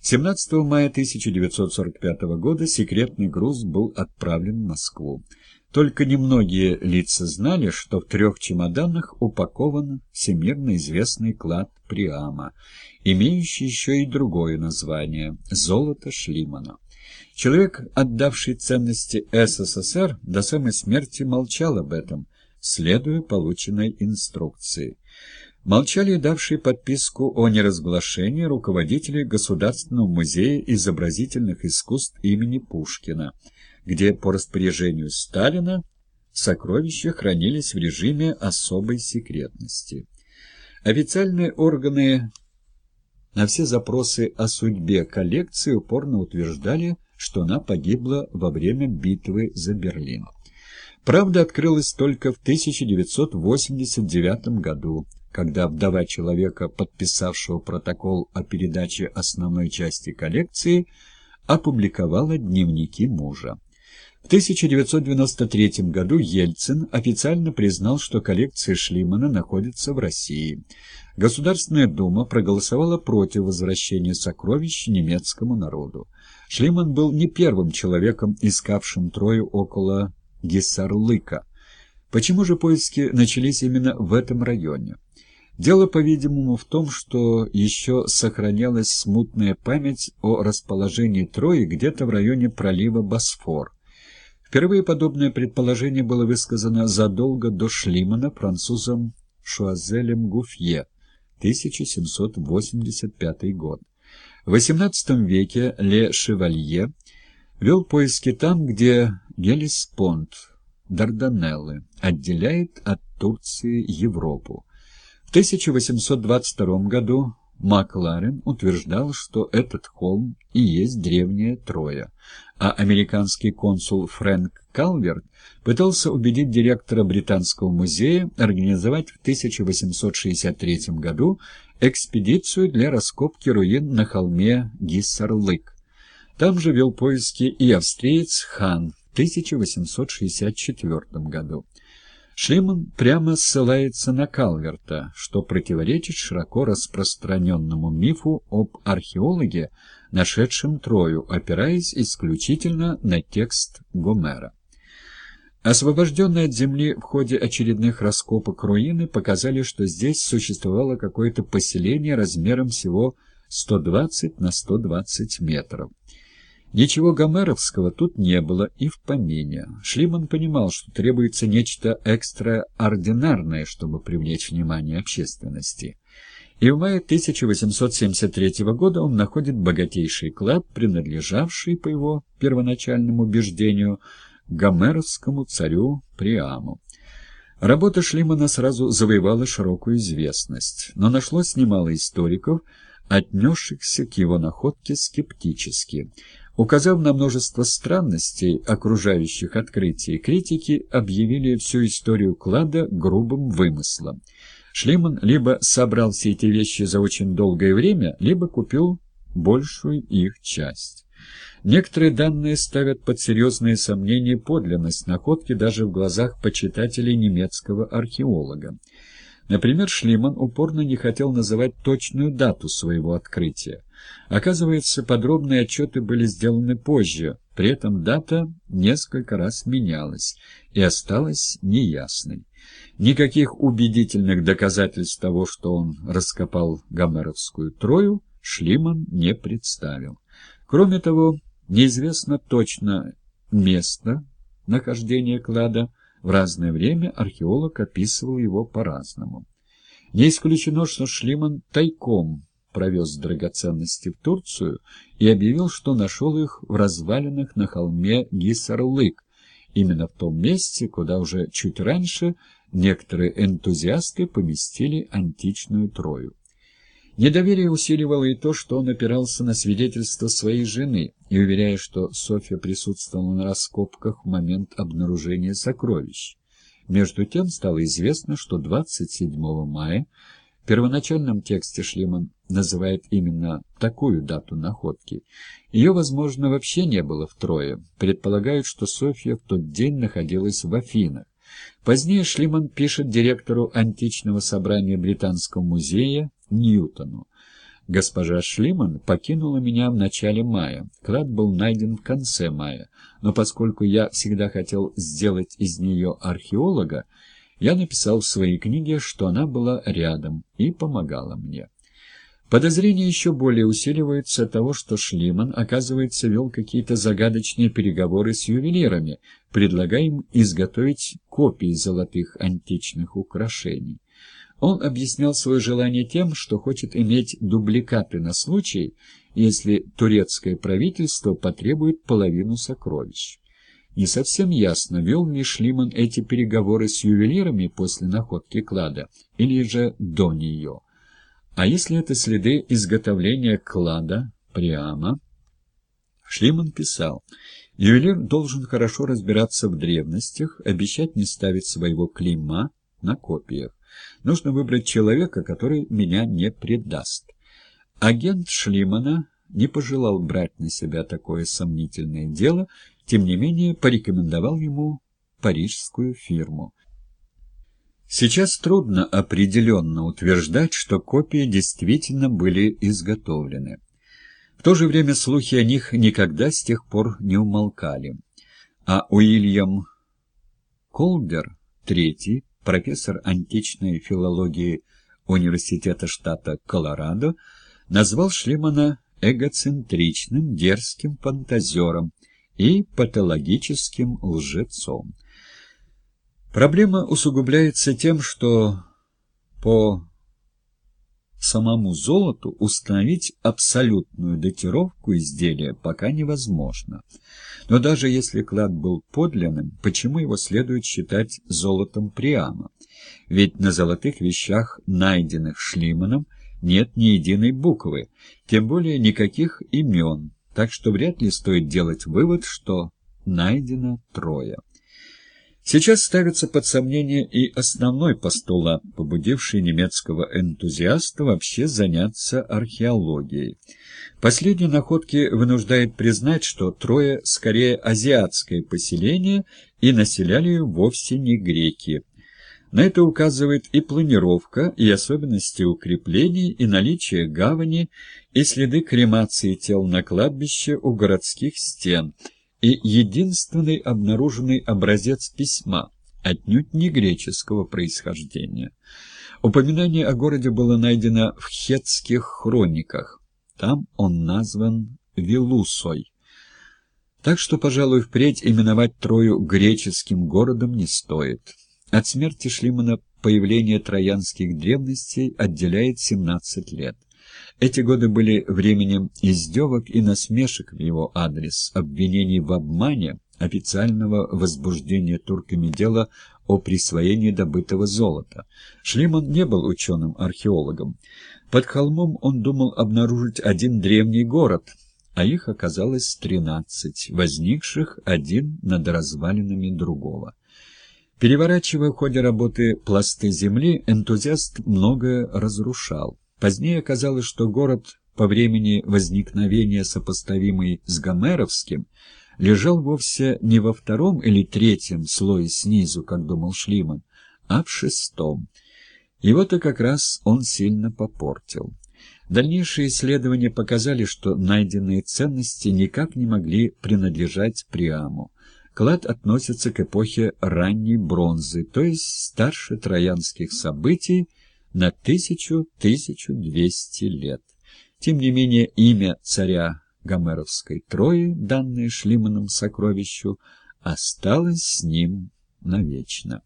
17 мая 1945 года секретный груз был отправлен в Москву. Только немногие лица знали, что в трех чемоданах упакован всемирно известный клад Приама, имеющий еще и другое название – «Золото Шлимана». Человек, отдавший ценности СССР, до самой смерти молчал об этом, следуя полученной инструкции. Молчали давшие подписку о неразглашении руководители Государственного музея изобразительных искусств имени Пушкина, где по распоряжению Сталина сокровища хранились в режиме особой секретности. Официальные органы на все запросы о судьбе коллекции упорно утверждали, что она погибла во время битвы за Берлин. Правда открылась только в 1989 году, когда вдова человека, подписавшего протокол о передаче основной части коллекции, опубликовала дневники мужа. В 1993 году Ельцин официально признал, что коллекция Шлимана находится в России. Государственная дума проголосовала против возвращения сокровищ немецкому народу. Шлиман был не первым человеком, искавшим Трою около Гессарлыка. Почему же поиски начались именно в этом районе? Дело, по-видимому, в том, что еще сохранялась смутная память о расположении Трои где-то в районе пролива Босфор. Впервые подобное предположение было высказано задолго до Шлимана французом Шуазелем Гуфье, 1785 год. В XVIII веке Ле Шевалье вел поиски там, где Гелиспонд, Дарданеллы, отделяет от Турции Европу. В 1822 году Макларен утверждал, что этот холм и есть древняя Троя, а американский консул Фрэнк Калверт пытался убедить директора Британского музея организовать в 1863 году экспедицию для раскопки руин на холме Гиссарлык. Там же вел поиски и австриец Хан 1864 году. Шлиман прямо ссылается на Калверта, что противоречит широко распространенному мифу об археологе, нашедшем Трою, опираясь исключительно на текст Гомера. Освобожденные от земли в ходе очередных раскопок руины показали, что здесь существовало какое-то поселение размером всего 120 на 120 метров. Ничего гомеровского тут не было и в помине. Шлиман понимал, что требуется нечто экстраординарное, чтобы привлечь внимание общественности. И в мае 1873 года он находит богатейший клад, принадлежавший, по его первоначальному убеждению, гомеровскому царю Приаму. Работа Шлимана сразу завоевала широкую известность, но нашлось немало историков, отнесшихся к его находке скептически. Указав на множество странностей окружающих открытий, критики объявили всю историю клада грубым вымыслом. Шлиман либо собрал все эти вещи за очень долгое время, либо купил большую их часть. Некоторые данные ставят под серьезные сомнения подлинность находки даже в глазах почитателей немецкого археолога. Например, Шлиман упорно не хотел называть точную дату своего открытия. Оказывается, подробные отчеты были сделаны позже, при этом дата несколько раз менялась и осталась неясной. Никаких убедительных доказательств того, что он раскопал Гомеровскую Трою, Шлиман не представил. Кроме того, неизвестно точно место нахождения клада, в разное время археолог описывал его по-разному. Не исключено, что Шлиман тайком провез драгоценности в Турцию и объявил, что нашел их в развалинах на холме Гисарлык, именно в том месте, куда уже чуть раньше некоторые энтузиасты поместили античную Трою. Недоверие усиливало и то, что он опирался на свидетельство своей жены и уверяя, что Софья присутствовала на раскопках в момент обнаружения сокровищ. Между тем стало известно, что 27 мая в первоначальном тексте Шлиман называет именно такую дату находки. Ее, возможно, вообще не было втрое. Предполагают, что Софья в тот день находилась в Афинах. Позднее Шлиман пишет директору античного собрания Британского музея Ньютону. Госпожа Шлиман покинула меня в начале мая. Клад был найден в конце мая, но поскольку я всегда хотел сделать из нее археолога, я написал в своей книге, что она была рядом и помогала мне. Подозрение еще более усиливается от того, что Шлиман, оказывается, вел какие-то загадочные переговоры с ювелирами, предлагая им изготовить копии золотых античных украшений. Он объяснял свое желание тем, что хочет иметь дубликаты на случай, если турецкое правительство потребует половину сокровищ. Не совсем ясно, вел ли Шлиман эти переговоры с ювелирами после находки клада, или же до нее. А если это следы изготовления клада прямо? Шлиман писал, ювелир должен хорошо разбираться в древностях, обещать не ставить своего клейма на копиях. Нужно выбрать человека, который меня не предаст. Агент Шлимана не пожелал брать на себя такое сомнительное дело, тем не менее порекомендовал ему парижскую фирму. Сейчас трудно определенно утверждать, что копии действительно были изготовлены. В то же время слухи о них никогда с тех пор не умолкали. А Уильям Колдер, третий, профессор античной филологии Университета штата Колорадо, назвал Шлимана эгоцентричным, дерзким фантазером и патологическим лжецом. Проблема усугубляется тем, что по самому золоту установить абсолютную датировку изделия пока невозможно. Но даже если клад был подлинным, почему его следует считать золотом Приама? Ведь на золотых вещах, найденных Шлиманом, нет ни единой буквы, тем более никаких имен, так что вряд ли стоит делать вывод, что найдено трое. Сейчас ставится под сомнение и основной постулат, побудивший немецкого энтузиаста вообще заняться археологией. Последние находки вынуждают признать, что Трое скорее азиатское поселение и населяли ее вовсе не греки. На это указывает и планировка, и особенности укреплений, и наличие гавани, и следы кремации тел на кладбище у городских стен – и единственный обнаруженный образец письма, отнюдь не греческого происхождения. Упоминание о городе было найдено в хетских хрониках. Там он назван Вилусой. Так что, пожалуй, впредь именовать Трою греческим городом не стоит. От смерти Шлимана появление троянских древностей отделяет 17 лет. Эти годы были временем издевок и насмешек в его адрес, обвинений в обмане, официального возбуждения турками дела о присвоении добытого золота. Шлиман не был ученым-археологом. Под холмом он думал обнаружить один древний город, а их оказалось тринадцать, возникших один над развалинами другого. Переворачивая в ходе работы пласты земли, энтузиаст многое разрушал. Позднее оказалось, что город по времени возникновения, сопоставимый с Гомеровским, лежал вовсе не во втором или третьем слое снизу, как думал Шлиман, а в шестом. Его-то как раз он сильно попортил. Дальнейшие исследования показали, что найденные ценности никак не могли принадлежать Приаму. Клад относится к эпохе ранней бронзы, то есть старше троянских событий, на тысячу-тысячу двести лет. Тем не менее, имя царя Гомеровской Трои, данное Шлиманом сокровищу, осталось с ним навечно.